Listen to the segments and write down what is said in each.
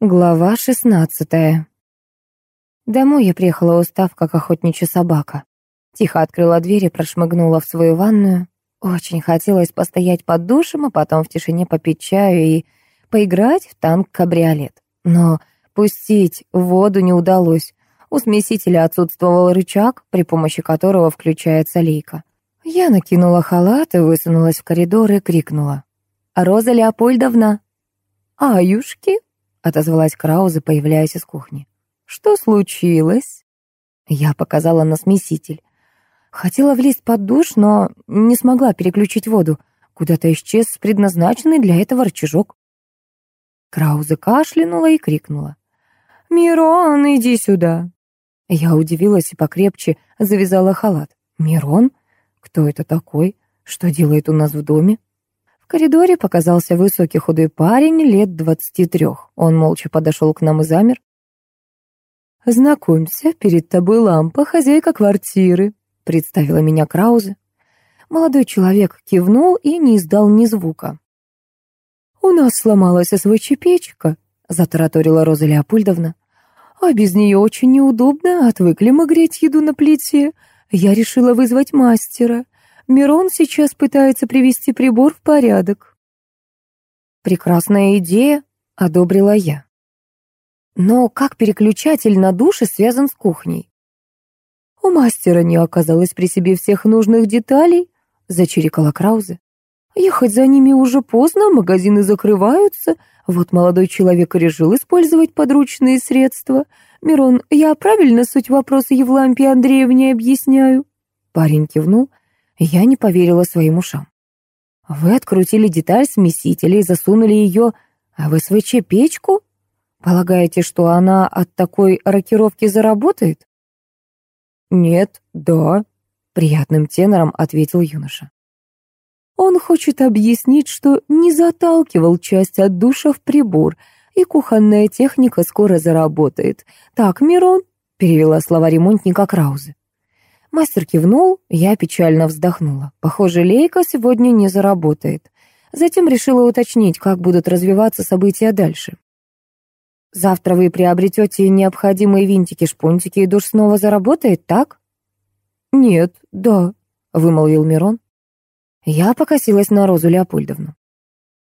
Глава шестнадцатая. Домой я приехала устав, как охотничья собака. Тихо открыла дверь и прошмыгнула в свою ванную. Очень хотелось постоять под душем, а потом в тишине попить чаю и поиграть в танк-кабриолет. Но пустить воду не удалось. У смесителя отсутствовал рычаг, при помощи которого включается лейка. Я накинула халат и высунулась в коридор и крикнула. «Роза Леопольдовна!» «Аюшки!» — отозвалась Крауза, появляясь из кухни. «Что случилось?» Я показала на смеситель. Хотела влезть под душ, но не смогла переключить воду. Куда-то исчез предназначенный для этого рычажок. Крауза кашлянула и крикнула. «Мирон, иди сюда!» Я удивилась и покрепче завязала халат. «Мирон? Кто это такой? Что делает у нас в доме?» В коридоре показался высокий худой парень лет двадцати трех. Он молча подошел к нам и замер. «Знакомься, перед тобой лампа, хозяйка квартиры», — представила меня Краузе. Молодой человек кивнул и не издал ни звука. «У нас сломалась СВЧ-печка», — затараторила Роза Леопольдовна. «А без нее очень неудобно, отвыкли мы греть еду на плите. Я решила вызвать мастера. Мирон сейчас пытается привести прибор в порядок. Прекрасная идея, одобрила я. Но как переключатель на душе связан с кухней? У мастера не оказалось при себе всех нужных деталей, зачирикала Краузе. Ехать за ними уже поздно, магазины закрываются. Вот молодой человек решил использовать подручные средства. Мирон, я правильно суть вопроса Евлампии Андреевне объясняю? Парень кивнул, я не поверила своим ушам. Вы открутили деталь смесителя и засунули ее в СВЧ-печку? Полагаете, что она от такой рокировки заработает? Нет, да, приятным тенором ответил юноша. Он хочет объяснить, что не заталкивал часть от душа в прибор, и кухонная техника скоро заработает. Так, Мирон, перевела слова ремонтника Краузе. Мастер кивнул, я печально вздохнула. Похоже, Лейка сегодня не заработает. Затем решила уточнить, как будут развиваться события дальше. «Завтра вы приобретете необходимые винтики-шпунтики, и душ снова заработает, так?» «Нет, да», — вымолвил Мирон. Я покосилась на Розу Леопольдовну.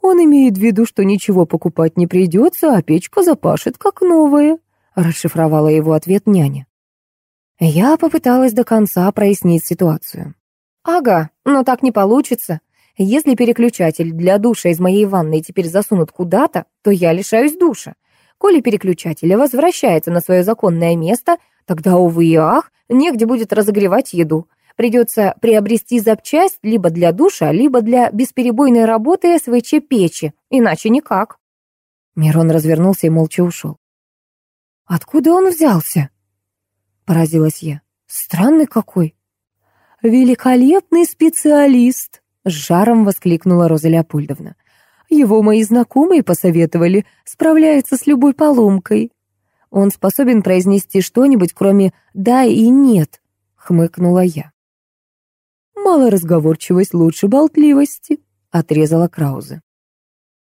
«Он имеет в виду, что ничего покупать не придется, а печка запашет, как новая», — расшифровала его ответ няня. Я попыталась до конца прояснить ситуацию. «Ага, но так не получится. Если переключатель для душа из моей ванной теперь засунут куда-то, то я лишаюсь душа. Коли переключатель возвращается на свое законное место, тогда, увы и ах, негде будет разогревать еду. Придется приобрести запчасть либо для душа, либо для бесперебойной работы СВЧ-печи, иначе никак». Мирон развернулся и молча ушел. «Откуда он взялся?» — поразилась я. «Странный какой!» «Великолепный специалист!» — с жаром воскликнула Роза Леопольдовна. «Его мои знакомые посоветовали, справляется с любой поломкой. Он способен произнести что-нибудь, кроме «да» и «нет», — хмыкнула я. «Малоразговорчивость лучше болтливости», — отрезала Краузе.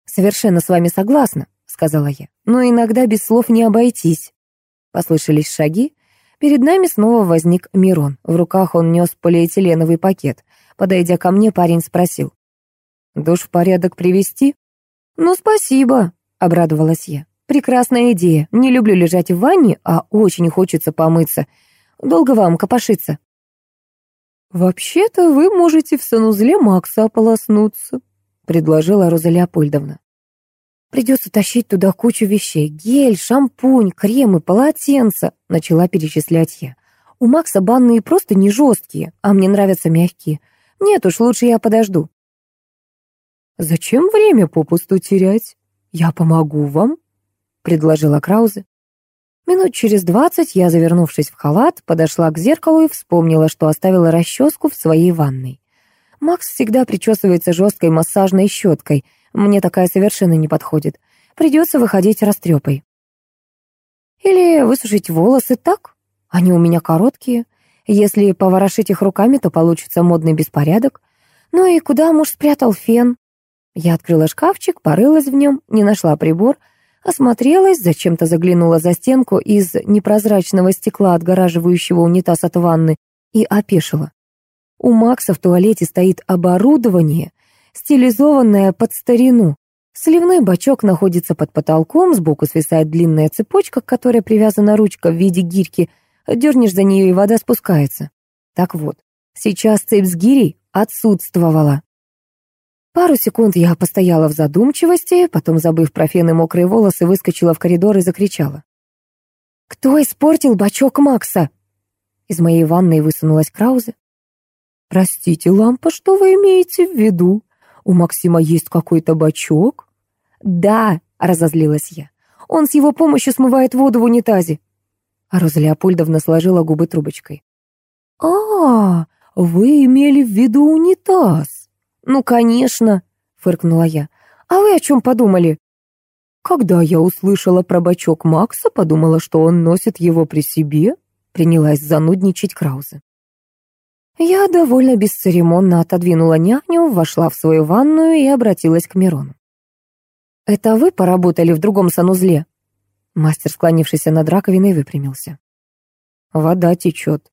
«Совершенно с вами согласна», — сказала я, «но иногда без слов не обойтись». Послышались шаги, Перед нами снова возник Мирон. В руках он нес полиэтиленовый пакет. Подойдя ко мне, парень спросил. «Душ в порядок привести?» «Ну, спасибо», — обрадовалась я. «Прекрасная идея. Не люблю лежать в ванне, а очень хочется помыться. Долго вам копошиться?» «Вообще-то вы можете в санузле Макса ополоснуться», — предложила Роза Леопольдовна. Придется тащить туда кучу вещей. Гель, шампунь, кремы, полотенца. Начала перечислять я. У Макса банные просто не жесткие, а мне нравятся мягкие. Нет уж, лучше я подожду. «Зачем время попусту терять? Я помогу вам», — предложила Краузе. Минут через двадцать я, завернувшись в халат, подошла к зеркалу и вспомнила, что оставила расческу в своей ванной. Макс всегда причесывается жесткой массажной щеткой — мне такая совершенно не подходит. Придется выходить растрепой. Или высушить волосы так? Они у меня короткие. Если поворошить их руками, то получится модный беспорядок. Ну и куда муж спрятал фен? Я открыла шкафчик, порылась в нем, не нашла прибор. Осмотрелась, зачем-то заглянула за стенку из непрозрачного стекла, отгораживающего унитаз от ванны, и опешила. У Макса в туалете стоит оборудование, стилизованное под старину. Сливной бачок находится под потолком, сбоку свисает длинная цепочка, к которой привязана ручка в виде гирьки. Дернешь за нее, и вода спускается. Так вот, сейчас цепь с гирей отсутствовала. Пару секунд я постояла в задумчивости, потом, забыв про фен мокрые волосы, выскочила в коридор и закричала. «Кто испортил бачок Макса?» Из моей ванной высунулась Краузе. «Простите, лампа, что вы имеете в виду? У Максима есть какой-то бачок?» «Да», — разозлилась я. «Он с его помощью смывает воду в унитазе». А Роза Леопольдовна сложила губы трубочкой. «А, вы имели в виду унитаз?» «Ну, конечно», — фыркнула я. «А вы о чем подумали?» «Когда я услышала про бачок Макса, подумала, что он носит его при себе», — принялась занудничать Краузе. Я довольно бесцеремонно отодвинула няню, вошла в свою ванную и обратилась к Мирону. «Это вы поработали в другом санузле?» Мастер, склонившийся над раковиной, выпрямился. «Вода течет»,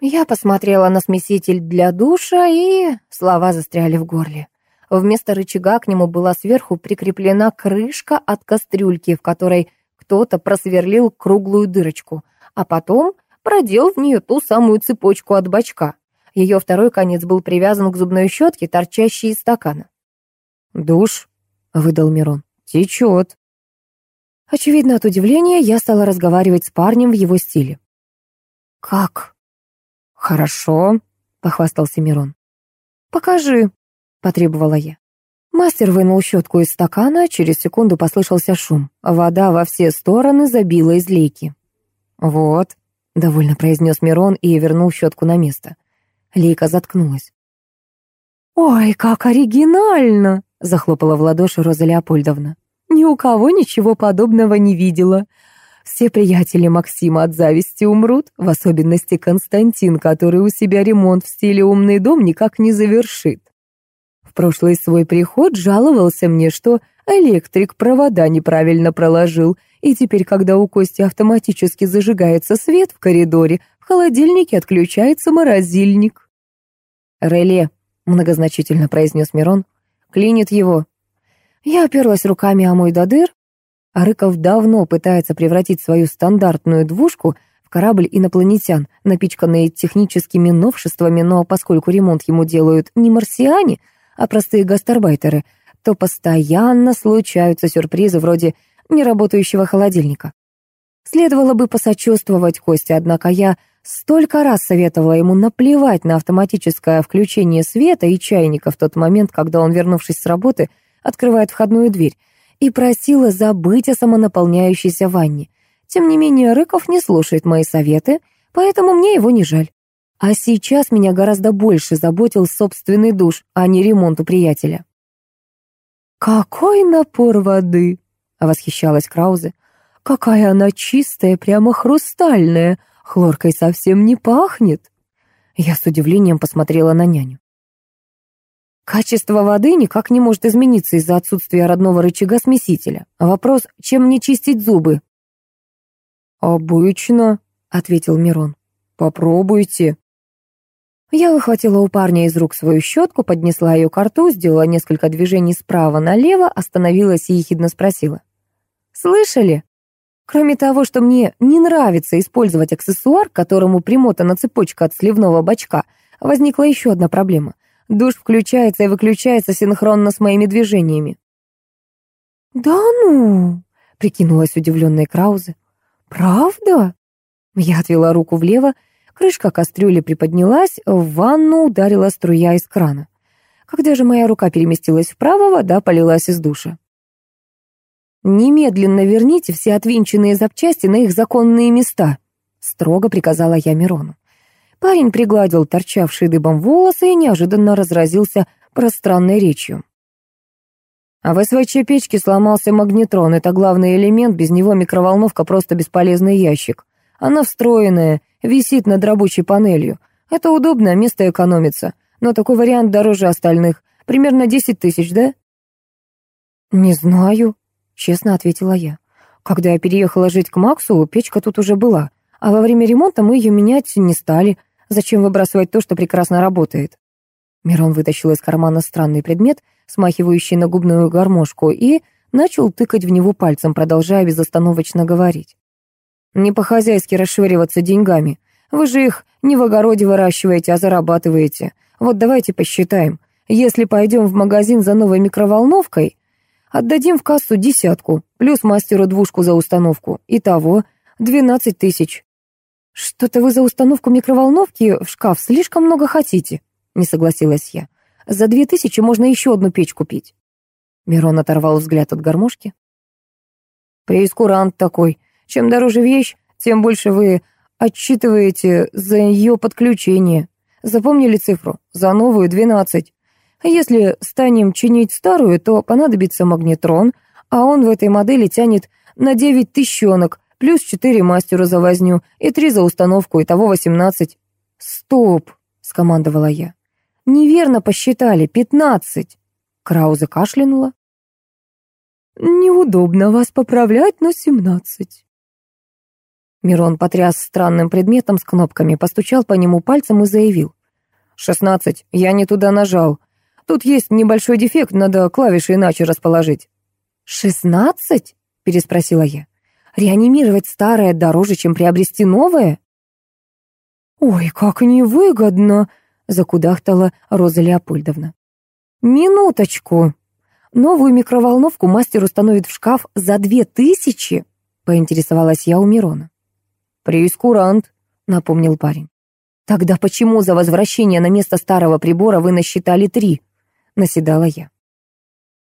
я посмотрела на смеситель для душа, и слова застряли в горле. Вместо рычага к нему была сверху прикреплена крышка от кастрюльки, в которой кто-то просверлил круглую дырочку, а потом продел в нее ту самую цепочку от бачка. Ее второй конец был привязан к зубной щетке, торчащей из стакана. «Душ», — выдал Мирон, — «течет». Очевидно, от удивления я стала разговаривать с парнем в его стиле. «Как?» «Хорошо», — похвастался Мирон. «Покажи», — потребовала я. Мастер вынул щетку из стакана, через секунду послышался шум. Вода во все стороны забила из лейки. «Вот», — довольно произнес Мирон и вернул щетку на место. Лейка заткнулась. «Ой, как оригинально!» — захлопала в ладоши Роза Леопольдовна. «Ни у кого ничего подобного не видела. Все приятели Максима от зависти умрут, в особенности Константин, который у себя ремонт в стиле «умный дом» никак не завершит. В прошлый свой приход жаловался мне, что электрик провода неправильно проложил, и теперь, когда у Кости автоматически зажигается свет в коридоре, в холодильнике отключается морозильник. «Реле», — многозначительно произнес Мирон, — «клинит его». Я оперлась руками о мой додыр, а Рыков давно пытается превратить свою стандартную двушку в корабль инопланетян, напичканный техническими новшествами, но поскольку ремонт ему делают не марсиане, а простые гастарбайтеры, то постоянно случаются сюрпризы вроде неработающего холодильника. Следовало бы посочувствовать Косте, однако я столько раз советовала ему наплевать на автоматическое включение света и чайника в тот момент, когда он, вернувшись с работы, открывает входную дверь, и просила забыть о самонаполняющейся ванне. Тем не менее, Рыков не слушает мои советы, поэтому мне его не жаль. А сейчас меня гораздо больше заботил собственный душ, а не ремонт у приятеля. «Какой напор воды!» — восхищалась Краузе. «Какая она чистая, прямо хрустальная, хлоркой совсем не пахнет!» Я с удивлением посмотрела на няню. Качество воды никак не может измениться из-за отсутствия родного рычага смесителя. Вопрос, чем мне чистить зубы? «Обычно», — ответил Мирон. «Попробуйте». Я выхватила у парня из рук свою щетку, поднесла ее к рту, сделала несколько движений справа налево, остановилась и ехидно спросила. «Слышали? Кроме того, что мне не нравится использовать аксессуар, к которому примотана цепочка от сливного бачка, возникла еще одна проблема. Душ включается и выключается синхронно с моими движениями. «Да ну!» — прикинулась удивленная Краузе. «Правда?» Я отвела руку влево, крышка кастрюли приподнялась, в ванну ударила струя из крана. Когда же моя рука переместилась вправо, вода полилась из душа. «Немедленно верните все отвинченные запчасти на их законные места», — строго приказала я Мирону. Парень пригладил торчавшие дыбом волосы и неожиданно разразился пространной речью. А в СВЧ-печке сломался магнетрон. Это главный элемент, без него микроволновка просто бесполезный ящик. Она встроенная, висит над рабочей панелью. Это удобно, место экономится. Но такой вариант дороже остальных. Примерно 10 тысяч, да? Не знаю, честно ответила я. Когда я переехала жить к Максу, печка тут уже была, а во время ремонта мы ее менять не стали. Зачем выбрасывать то, что прекрасно работает? Мирон вытащил из кармана странный предмет, смахивающий на губную гармошку, и начал тыкать в него пальцем, продолжая безостановочно говорить. «Не по-хозяйски расшвыриваться деньгами. Вы же их не в огороде выращиваете, а зарабатываете. Вот давайте посчитаем. Если пойдем в магазин за новой микроволновкой, отдадим в кассу десятку, плюс мастеру двушку за установку. Итого двенадцать тысяч. Что-то вы за установку микроволновки в шкаф слишком много хотите, не согласилась я. За две тысячи можно еще одну печь купить. Мирон оторвал взгляд от гармошки. Преискурант такой. Чем дороже вещь, тем больше вы отчитываете за ее подключение. Запомнили цифру? За новую двенадцать. Если станем чинить старую, то понадобится магнетрон, а он в этой модели тянет на девять тысячонок, плюс четыре мастеру за возню и три за установку, итого восемнадцать. «Стоп!» — скомандовала я. «Неверно посчитали, пятнадцать!» Крауза кашлянула. «Неудобно вас поправлять, но семнадцать». Мирон потряс странным предметом с кнопками, постучал по нему пальцем и заявил. «Шестнадцать, я не туда нажал. Тут есть небольшой дефект, надо клавиши иначе расположить». «Шестнадцать?» — переспросила я. «Реанимировать старое дороже, чем приобрести новое?» «Ой, как невыгодно!» — закудахтала Роза Леопольдовна. «Минуточку. Новую микроволновку мастер установит в шкаф за две тысячи?» — поинтересовалась я у Мирона. «Преискурант», — напомнил парень. «Тогда почему за возвращение на место старого прибора вы насчитали три?» — наседала я.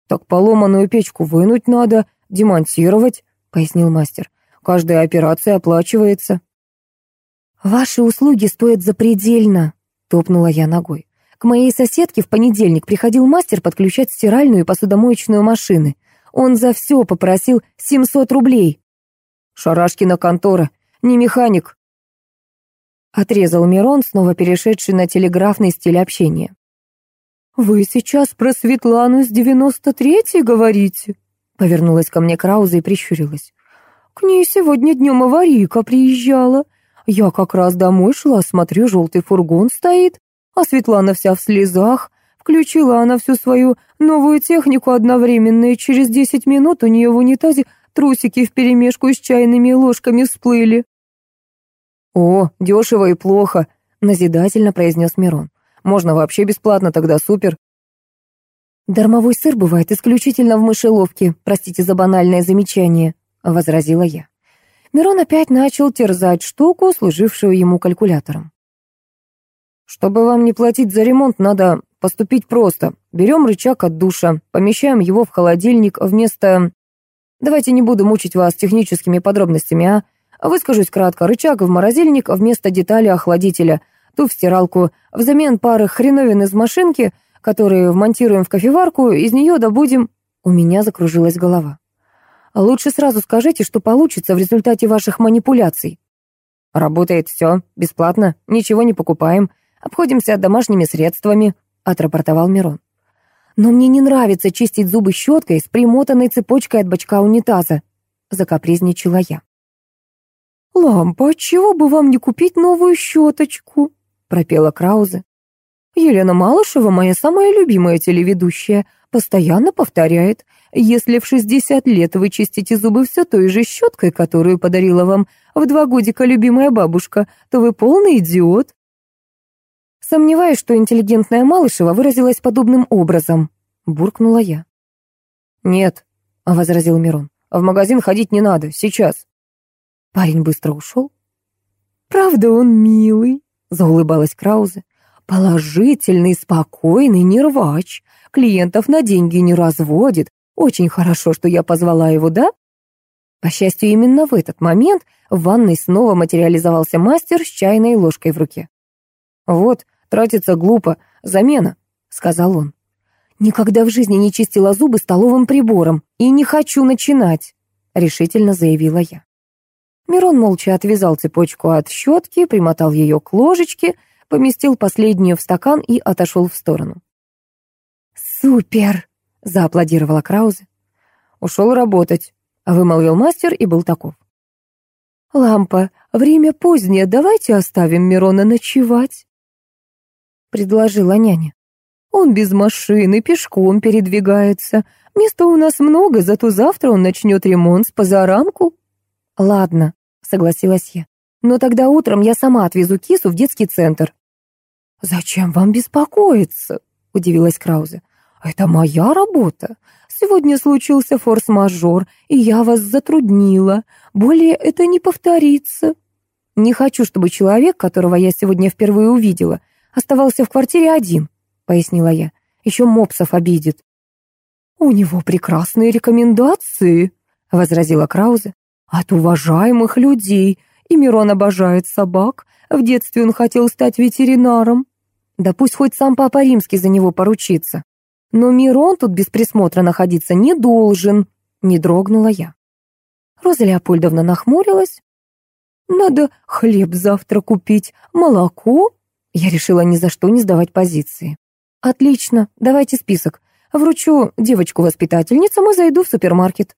«Так поломанную печку вынуть надо, демонтировать», — пояснил мастер. «Каждая операция оплачивается». «Ваши услуги стоят запредельно», — топнула я ногой. «К моей соседке в понедельник приходил мастер подключать стиральную и посудомоечную машины. Он за все попросил 700 рублей». «Шарашкина контора, не механик», — отрезал Мирон, снова перешедший на телеграфный стиль общения. «Вы сейчас про Светлану девяносто третьей говорите?» Повернулась ко мне Крауза и прищурилась. «К ней сегодня днем аварийка приезжала. Я как раз домой шла, смотрю, желтый фургон стоит, а Светлана вся в слезах. Включила она всю свою новую технику одновременно, и через десять минут у нее в унитазе трусики вперемешку с чайными ложками всплыли. «О, дешево и плохо», — назидательно произнес Мирон. «Можно вообще бесплатно, тогда супер». «Дармовой сыр бывает исключительно в мышеловке, простите за банальное замечание», — возразила я. Мирон опять начал терзать штуку, служившую ему калькулятором. «Чтобы вам не платить за ремонт, надо поступить просто. Берем рычаг от душа, помещаем его в холодильник вместо... Давайте не буду мучить вас техническими подробностями, а? Выскажусь кратко. Рычаг в морозильник вместо детали охладителя, ту в стиралку. Взамен пары хреновин из машинки, которые вмонтируем в кофеварку, из нее добудем... У меня закружилась голова. Лучше сразу скажите, что получится в результате ваших манипуляций. Работает все, бесплатно, ничего не покупаем, обходимся домашними средствами, отрапортовал Мирон. Но мне не нравится чистить зубы щеткой с примотанной цепочкой от бачка унитаза, закапризничала я. «Лампа, чего бы вам не купить новую щеточку?» — пропела Краузе. «Елена Малышева, моя самая любимая телеведущая, постоянно повторяет, если в 60 лет вы чистите зубы все той же щеткой, которую подарила вам в два годика любимая бабушка, то вы полный идиот». Сомневаюсь, что интеллигентная Малышева выразилась подобным образом, буркнула я. «Нет», — возразил Мирон, — «в магазин ходить не надо, сейчас». Парень быстро ушел. «Правда, он милый», — заулыбалась Краузе. «Положительный, спокойный, не рвач. Клиентов на деньги не разводит. Очень хорошо, что я позвала его, да?» По счастью, именно в этот момент в ванной снова материализовался мастер с чайной ложкой в руке. «Вот, тратиться глупо, замена», — сказал он. «Никогда в жизни не чистила зубы столовым прибором и не хочу начинать», — решительно заявила я. Мирон молча отвязал цепочку от щетки, примотал ее к ложечке, поместил последнюю в стакан и отошел в сторону. «Супер!» — зааплодировала Краузе. ушел работать», — вымолвил мастер и был таков. «Лампа, время позднее, давайте оставим Мирона ночевать», — предложила няня. «Он без машины, пешком передвигается. Места у нас много, зато завтра он начнет ремонт с позаранку». «Ладно», — согласилась я. «Но тогда утром я сама отвезу кису в детский центр». «Зачем вам беспокоиться?» — удивилась Краузе. «Это моя работа. Сегодня случился форс-мажор, и я вас затруднила. Более это не повторится. Не хочу, чтобы человек, которого я сегодня впервые увидела, оставался в квартире один, пояснила я. Еще мопсов обидит. У него прекрасные рекомендации, возразила Краузе. От уважаемых людей. И Мирон обожает собак. В детстве он хотел стать ветеринаром. Да пусть хоть сам Папа Римский за него поручится. Но Мирон тут без присмотра находиться не должен, не дрогнула я. Роза Леопольдовна нахмурилась. Надо хлеб завтра купить, молоко. Я решила ни за что не сдавать позиции. Отлично, давайте список. Вручу девочку-воспитательницам и зайду в супермаркет.